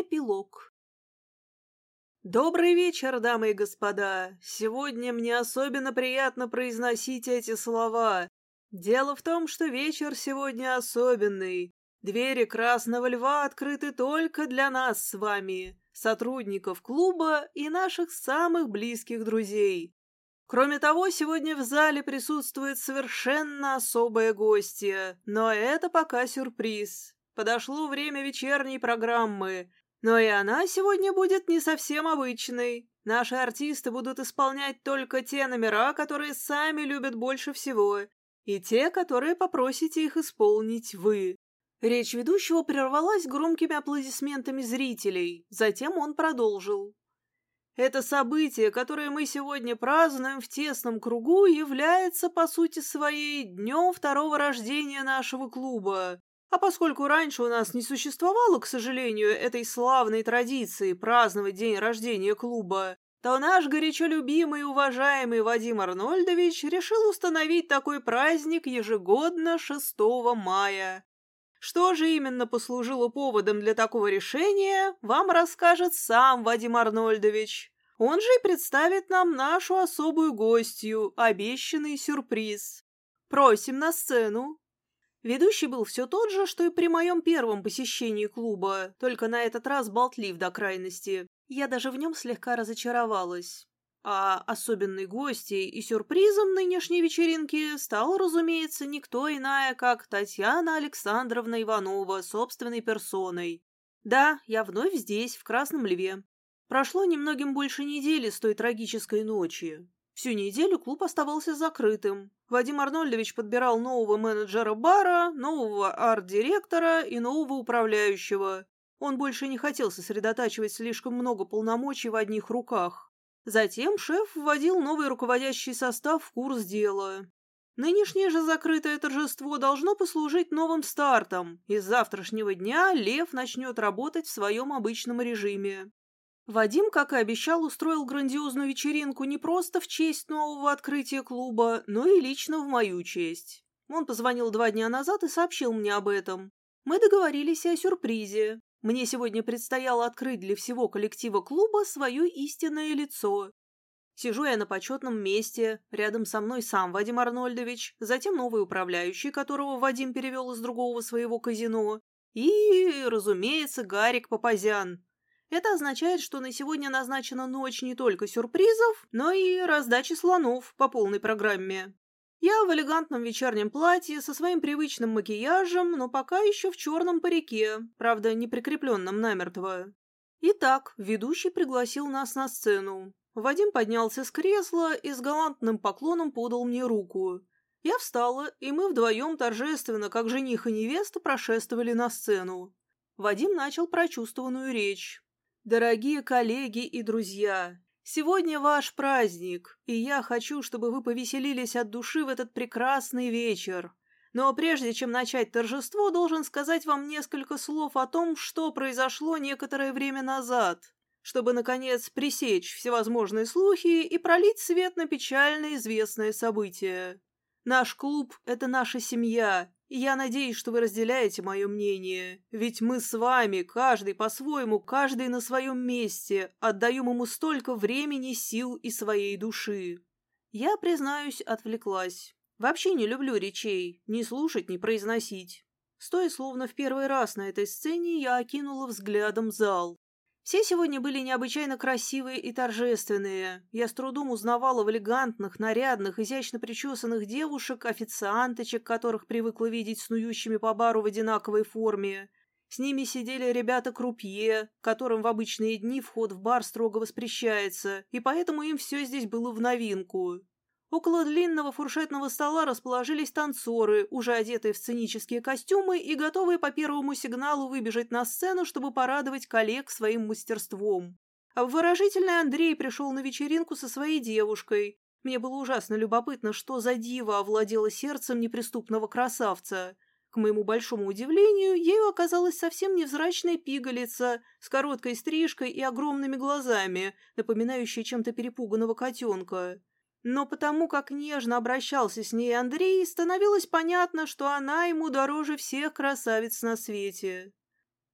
Эпилог Добрый вечер, дамы и господа. Сегодня мне особенно приятно произносить эти слова. Дело в том, что вечер сегодня особенный. Двери Красного Льва открыты только для нас с вами, сотрудников клуба и наших самых близких друзей. Кроме того, сегодня в зале присутствует совершенно особое гостье, но это пока сюрприз. Подошло время вечерней программы, но и она сегодня будет не совсем обычной. Наши артисты будут исполнять только те номера, которые сами любят больше всего, и те, которые попросите их исполнить вы. Речь ведущего прервалась громкими аплодисментами зрителей, затем он продолжил. Это событие, которое мы сегодня празднуем в тесном кругу, является, по сути своей, днем второго рождения нашего клуба. А поскольку раньше у нас не существовало, к сожалению, этой славной традиции праздновать день рождения клуба, то наш горячо любимый и уважаемый Вадим Арнольдович решил установить такой праздник ежегодно 6 мая. Что же именно послужило поводом для такого решения, вам расскажет сам Вадим Арнольдович. Он же и представит нам нашу особую гостью, обещанный сюрприз. Просим на сцену. Ведущий был все тот же, что и при моем первом посещении клуба, только на этот раз болтлив до крайности. Я даже в нем слегка разочаровалась. А особенной гостьей и сюрпризом нынешней вечеринки стала, разумеется, никто иная, как Татьяна Александровна Иванова собственной персоной. Да, я вновь здесь, в Красном Льве. Прошло немногим больше недели с той трагической ночи. Всю неделю клуб оставался закрытым. Вадим Арнольдович подбирал нового менеджера бара, нового арт-директора и нового управляющего. Он больше не хотел сосредотачивать слишком много полномочий в одних руках. Затем шеф вводил новый руководящий состав в курс дела. Нынешнее же закрытое торжество должно послужить новым стартом, и с завтрашнего дня Лев начнет работать в своем обычном режиме. Вадим, как и обещал, устроил грандиозную вечеринку не просто в честь нового открытия клуба, но и лично в мою честь. Он позвонил два дня назад и сообщил мне об этом. Мы договорились о сюрпризе. Мне сегодня предстояло открыть для всего коллектива клуба свое истинное лицо. Сижу я на почетном месте, рядом со мной сам Вадим Арнольдович, затем новый управляющий, которого Вадим перевел из другого своего казино, и, разумеется, Гарик Папазян. Это означает, что на сегодня назначена ночь не только сюрпризов, но и раздачи слонов по полной программе. Я в элегантном вечернем платье со своим привычным макияжем, но пока еще в черном парике, правда, не прикрепленном намертво. Итак, ведущий пригласил нас на сцену. Вадим поднялся с кресла и с галантным поклоном подал мне руку. Я встала, и мы вдвоем торжественно, как жених и невеста, прошествовали на сцену. Вадим начал прочувствованную речь. «Дорогие коллеги и друзья, Сегодня ваш праздник, и я хочу, чтобы вы повеселились от души в этот прекрасный вечер. Но прежде чем начать торжество, должен сказать вам несколько слов о том, что произошло некоторое время назад, чтобы, наконец, пресечь всевозможные слухи и пролить свет на печально известное событие. Наш клуб — это наша семья, я надеюсь, что вы разделяете мое мнение. Ведь мы с вами, каждый по-своему, каждый на своем месте, отдаем ему столько времени, сил и своей души. Я, признаюсь, отвлеклась. Вообще не люблю речей, ни слушать, ни произносить. Стоя словно в первый раз на этой сцене, я окинула взглядом зал. Все сегодня были необычайно красивые и торжественные. Я с трудом узнавала в элегантных, нарядных, изящно причесанных девушек, официанточек, которых привыкла видеть снующими по бару в одинаковой форме. С ними сидели ребята-крупье, которым в обычные дни вход в бар строго воспрещается, и поэтому им все здесь было в новинку. Около длинного фуршетного стола расположились танцоры, уже одетые в сценические костюмы и готовые по первому сигналу выбежать на сцену, чтобы порадовать коллег своим мастерством. А выражительный Андрей пришел на вечеринку со своей девушкой. Мне было ужасно любопытно, что за дива овладела сердцем неприступного красавца. К моему большому удивлению, ею оказалась совсем невзрачная пигалица с короткой стрижкой и огромными глазами, напоминающая чем-то перепуганного котенка. Но потому как нежно обращался с ней Андрей, становилось понятно, что она ему дороже всех красавиц на свете.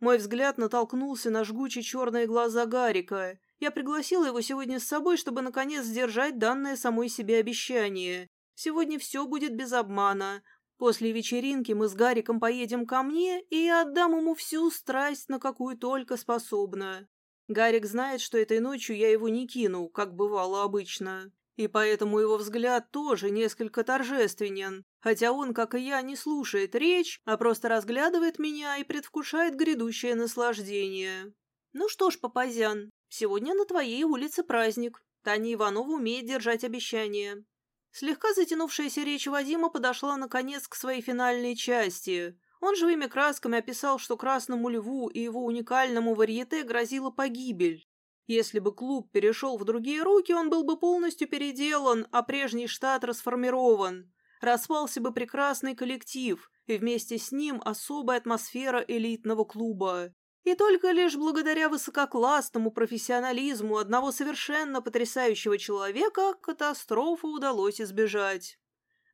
Мой взгляд натолкнулся на жгучие черные глаза Гарика. Я пригласила его сегодня с собой, чтобы наконец сдержать данное самой себе обещание. Сегодня все будет без обмана. После вечеринки мы с Гариком поедем ко мне, и я отдам ему всю страсть, на какую только способна. Гарик знает, что этой ночью я его не кину, как бывало обычно. И поэтому его взгляд тоже несколько торжественен, хотя он, как и я, не слушает речь, а просто разглядывает меня и предвкушает грядущее наслаждение. Ну что ж, Папазян, сегодня на твоей улице праздник. Таня Иванова умеет держать обещания. Слегка затянувшаяся речь Вадима подошла, наконец, к своей финальной части. Он живыми красками описал, что Красному Льву и его уникальному варьете грозила погибель. Если бы клуб перешел в другие руки, он был бы полностью переделан, а прежний штат расформирован. Распался бы прекрасный коллектив, и вместе с ним особая атмосфера элитного клуба. И только лишь благодаря высококлассному профессионализму одного совершенно потрясающего человека катастрофу удалось избежать.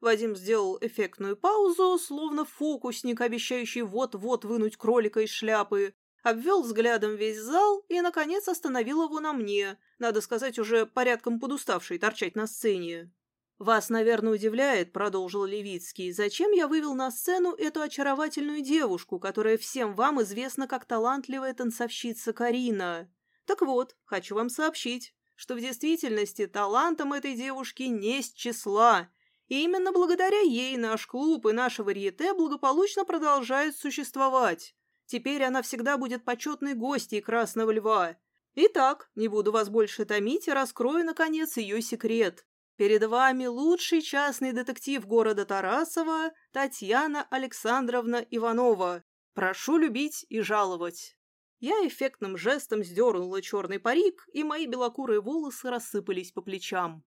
Вадим сделал эффектную паузу, словно фокусник, обещающий вот-вот вынуть кролика из шляпы, обвел взглядом весь зал и, наконец, остановил его на мне, надо сказать, уже порядком подуставший торчать на сцене. «Вас, наверное, удивляет, — продолжил Левицкий, — зачем я вывел на сцену эту очаровательную девушку, которая всем вам известна как талантливая танцовщица Карина. Так вот, хочу вам сообщить, что в действительности талантом этой девушки не с числа, и именно благодаря ей наш клуб и наше варьете благополучно продолжают существовать. Теперь она всегда будет почетной гостьей Красного Льва. Итак, не буду вас больше томить и раскрою, наконец, ее секрет. Перед вами лучший частный детектив города Тарасова Татьяна Александровна Иванова. Прошу любить и жаловать. Я эффектным жестом сдернула черный парик, и мои белокурые волосы рассыпались по плечам.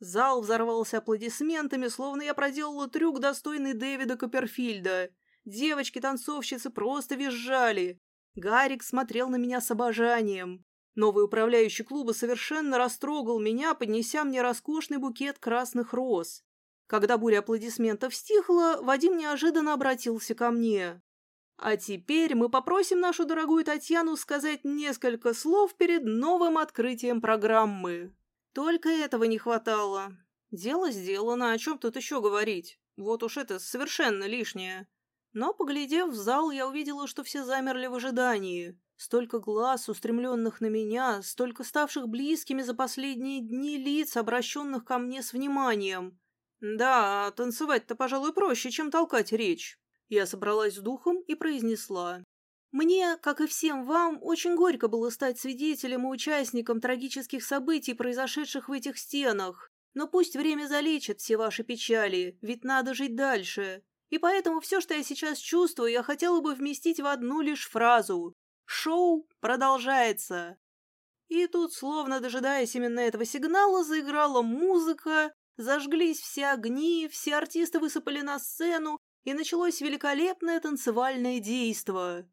Зал взорвался аплодисментами, словно я проделала трюк, достойный Дэвида Копперфильда. Девочки-танцовщицы просто визжали. Гарик смотрел на меня с обожанием. Новый управляющий клуба совершенно растрогал меня, поднеся мне роскошный букет красных роз. Когда буря аплодисментов стихла, Вадим неожиданно обратился ко мне. «А теперь мы попросим нашу дорогую Татьяну сказать несколько слов перед новым открытием программы». Только этого не хватало. Дело сделано, о чем тут еще говорить? Вот уж это совершенно лишнее. Но, поглядев в зал, я увидела, что все замерли в ожидании. Столько глаз, устремленных на меня, столько ставших близкими за последние дни лиц, обращенных ко мне с вниманием. Да, танцевать-то, пожалуй, проще, чем толкать речь. Я собралась с духом и произнесла. Мне, как и всем вам, очень горько было стать свидетелем и участником трагических событий, произошедших в этих стенах. Но пусть время залечит все ваши печали, ведь надо жить дальше. И поэтому все, что я сейчас чувствую, я хотела бы вместить в одну лишь фразу. Шоу продолжается. И тут, словно дожидаясь именно этого сигнала, заиграла музыка, зажглись все огни, все артисты высыпали на сцену, и началось великолепное танцевальное действо.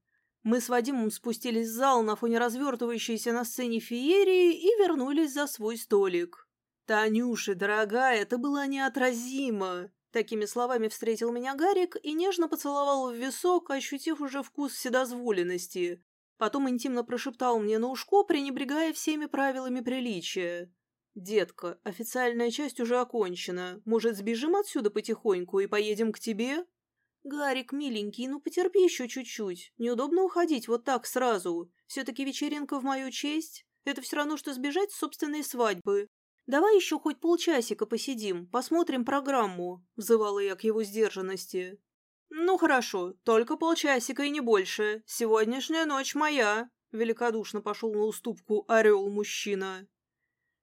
Мы с Вадимом спустились в зал на фоне развертывающейся на сцене феерии и вернулись за свой столик. «Танюша, дорогая, это было неотразимо!» Такими словами встретил меня Гарик и нежно поцеловал в висок, ощутив уже вкус вседозволенности. Потом интимно прошептал мне на ушко, пренебрегая всеми правилами приличия. «Детка, официальная часть уже окончена. Может, сбежим отсюда потихоньку и поедем к тебе?» «Гарик, миленький, ну потерпи еще чуть-чуть. Неудобно уходить вот так сразу. Все-таки вечеринка в мою честь. Это все равно, что сбежать с собственной свадьбы. Давай еще хоть полчасика посидим, посмотрим программу», — взывала я к его сдержанности. «Ну хорошо, только полчасика и не больше. Сегодняшняя ночь моя», — великодушно пошел на уступку орел-мужчина.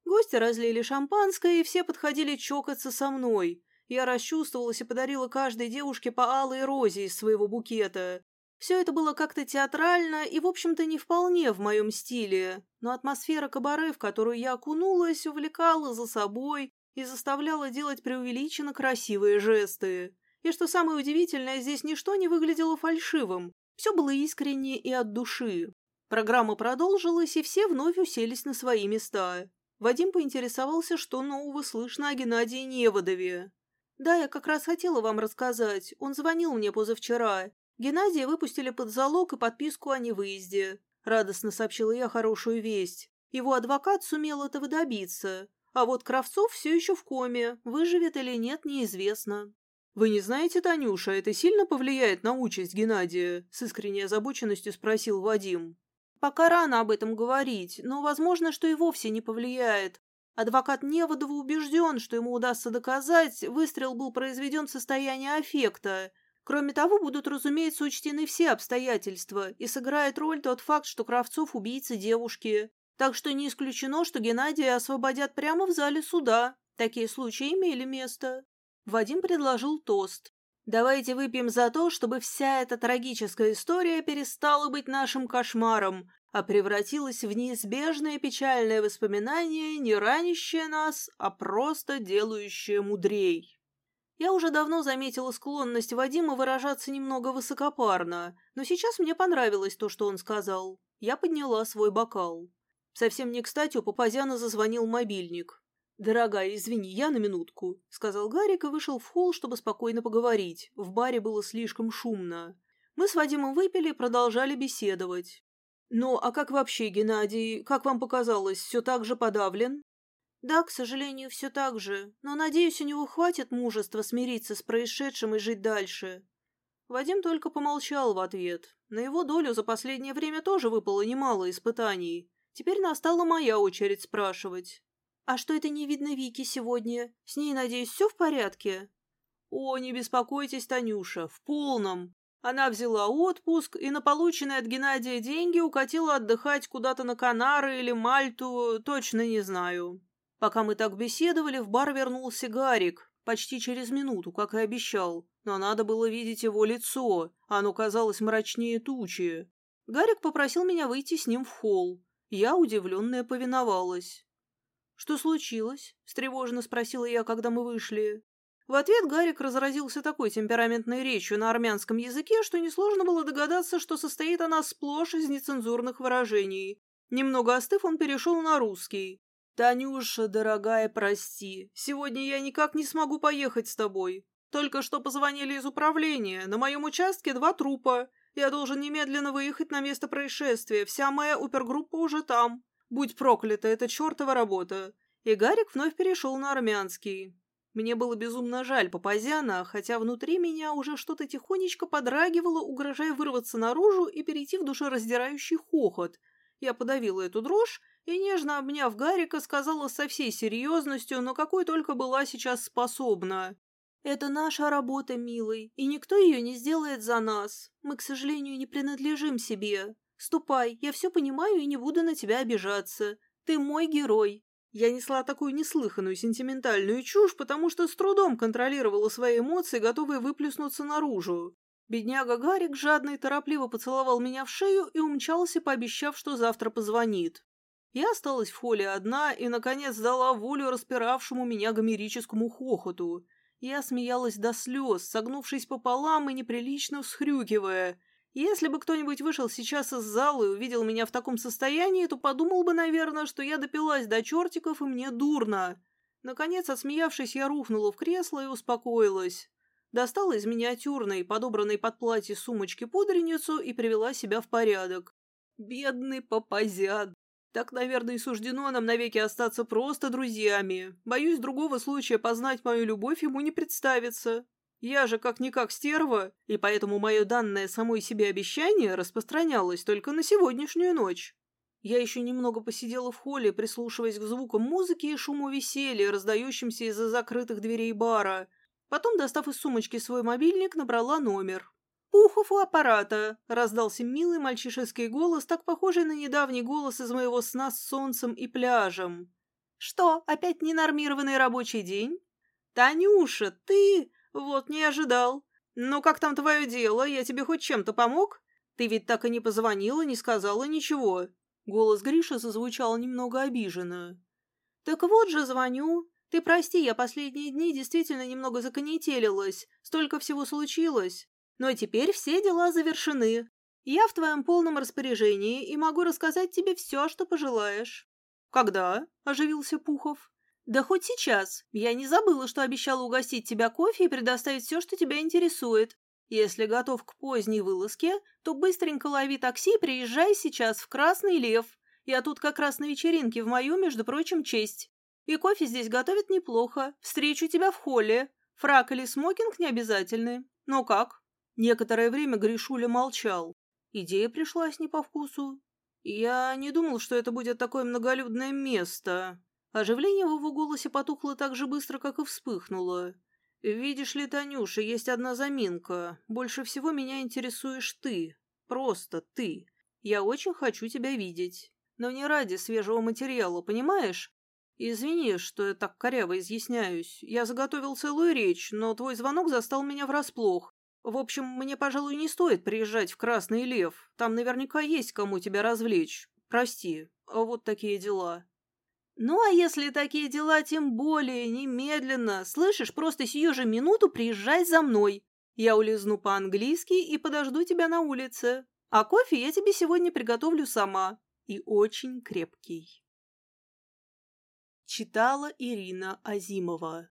Гости разлили шампанское, и все подходили чокаться со мной. Я расчувствовалась и подарила каждой девушке по алой розе из своего букета. Все это было как-то театрально и, в общем-то, не вполне в моем стиле, но атмосфера кабаре, в которую я окунулась, увлекала за собой и заставляла делать преувеличенно красивые жесты. И что самое удивительное, здесь ничто не выглядело фальшивым. Все было искренне и от души. Программа продолжилась, и все вновь уселись на свои места. Вадим поинтересовался, что нового слышно о Геннадии Неводове. «Да, я как раз хотела вам рассказать. Он звонил мне позавчера. Геннадия выпустили под залог и подписку о невыезде. Радостно сообщила я хорошую весть. Его адвокат сумел этого добиться. А вот Кравцов все еще в коме. Выживет или нет, неизвестно. «Вы не знаете, Танюша, это сильно повлияет на участь Геннадия?» С искренней озабоченностью спросил Вадим. «Пока рано об этом говорить, но возможно, что и вовсе не повлияет. Адвокат Неводова убежден, что ему удастся доказать, выстрел был произведен в состоянии аффекта. Кроме того, будут, разумеется, учтены все обстоятельства, и сыграет роль тот факт, что Кравцов – убийца девушки. Так что не исключено, что Геннадия освободят прямо в зале суда. Такие случаи имели место. Вадим предложил тост. «Давайте выпьем за то, чтобы вся эта трагическая история перестала быть нашим кошмаром, а превратилась в неизбежное печальное воспоминание, не ранящее нас, а просто делающее мудрей. Я уже давно заметила склонность Вадима выражаться немного высокопарно, но сейчас мне понравилось то, что он сказал. Я подняла свой бокал. Совсем не кстати у Папазяна зазвонил мобильник. «Дорогая, извини, я на минутку», — сказал Гарик и вышел в холл, чтобы спокойно поговорить. В баре было слишком шумно. Мы с Вадимом выпили и продолжали беседовать. «Ну, а как вообще, Геннадий? Как вам показалось, все так же подавлен?» «Да, к сожалению, все так же. Но, надеюсь, у него хватит мужества смириться с происшедшим и жить дальше». Вадим только помолчал в ответ. На его долю за последнее время тоже выпало немало испытаний. Теперь настала моя очередь спрашивать. «А что это не видно Вики сегодня? С ней, надеюсь, все в порядке?» «О, не беспокойтесь, Танюша, в полном. Она взяла отпуск и на полученные от Геннадия деньги укатила отдыхать куда-то на Канары или Мальту, точно не знаю. Пока мы так беседовали, в бар вернулся Гарик, почти через минуту, как и обещал, но надо было видеть его лицо, оно казалось мрачнее тучи. Гарик попросил меня выйти с ним в холл. Я, удивленная, повиновалась. «Что случилось?» – встревоженно спросила я, когда мы вышли. В ответ Гарик разразился такой темпераментной речью на армянском языке, что несложно было догадаться, что состоит она сплошь из нецензурных выражений. Немного остыв, он перешел на русский. «Танюша, дорогая, прости. Сегодня я никак не смогу поехать с тобой. Только что позвонили из управления. На моем участке два трупа. Я должен немедленно выехать на место происшествия. Вся моя опергруппа уже там. Будь проклята, это чертова работа». И Гарик вновь перешел на армянский. Мне было безумно жаль Папазяна, хотя внутри меня уже что-то тихонечко подрагивало, угрожая вырваться наружу и перейти в душераздирающий хохот. Я подавила эту дрожь и, нежно обняв Гарика, сказала со всей серьезностью, но какой только была сейчас способна. «Это наша работа, милый, и никто ее не сделает за нас. Мы, к сожалению, не принадлежим себе. Ступай, я все понимаю и не буду на тебя обижаться. Ты мой герой, я несла такую неслыханную сентиментальную чушь, потому что с трудом контролировала свои эмоции, готовые выплеснуться наружу. Бедняга Гарик жадно и торопливо поцеловал меня в шею и умчался, пообещав, что завтра позвонит. Я осталась в холле одна и, наконец, дала волю распиравшему меня гомерическому хохоту. Я смеялась до слез, согнувшись пополам и неприлично всхрюкивая, если бы кто-нибудь вышел сейчас из зала и увидел меня в таком состоянии, то подумал бы, наверное, что я допилась до чертиков и мне дурно. Наконец, отсмеявшись, я рухнула в кресло и успокоилась. Достала из миниатюрной, подобранной под платье сумочки пудреницу и привела себя в порядок. Бедный папазят. Так, наверное, и суждено нам навеки остаться просто друзьями. Боюсь, другого случая познать мою любовь ему не представится. Я же как-никак стерва, и поэтому мое данное самой себе обещание распространялось только на сегодняшнюю ночь. Я еще немного посидела в холле, прислушиваясь к звукам музыки и шуму веселья, раздающимся из-за закрытых дверей бара. Потом, достав из сумочки свой мобильник, набрала номер. «Пухов у аппарата!» — раздался милый мальчишеский голос, так похожий на недавний голос из моего сна с солнцем и пляжем. «Что, опять ненормированный рабочий день?» «Танюша, ты...» «Вот не ожидал. Ну, как там твое дело? Я тебе хоть чем-то помог? Ты ведь так и не позвонила, не сказала ничего». Голос Гриши зазвучал немного обиженно. «Так вот же звоню. Ты прости, я последние дни действительно немного законетелилась. Столько всего случилось. Но теперь все дела завершены. Я в твоем полном распоряжении и могу рассказать тебе все, что пожелаешь». «Когда?» – оживился Пухов. «Да хоть сейчас. Я не забыла, что обещала угостить тебя кофе и предоставить все, что тебя интересует. Если готов к поздней вылазке, то быстренько лови такси и приезжай сейчас в Красный Лев. Я тут как раз на вечеринке в мою, между прочим, честь. И кофе здесь готовят неплохо. Встречу тебя в холле. Фрак или смокинг не обязательны. Ну как?» Некоторое время Гришуля молчал. Идея пришлась не по вкусу. Я не думал, что это будет такое многолюдное место. Оживление в его голосе потухло так же быстро, как и вспыхнуло. «Видишь ли, Танюша, есть одна заминка. Больше всего меня интересуешь ты. Просто ты. Я очень хочу тебя видеть. Но не ради свежего материала, понимаешь? Извини, что я так коряво изъясняюсь. Я заготовил целую речь, но твой звонок застал меня врасплох. В общем, мне, пожалуй, не стоит приезжать в Красный Лев. Там наверняка есть кому тебя развлечь. Прости, а вот такие дела. Ну, а если такие дела, тем более, немедленно. Слышишь, просто сию же минуту приезжай за мной. Я улизну по-английски и подожду тебя на улице. А кофе я тебе сегодня приготовлю сама. И очень крепкий. Читала Ирина Азимова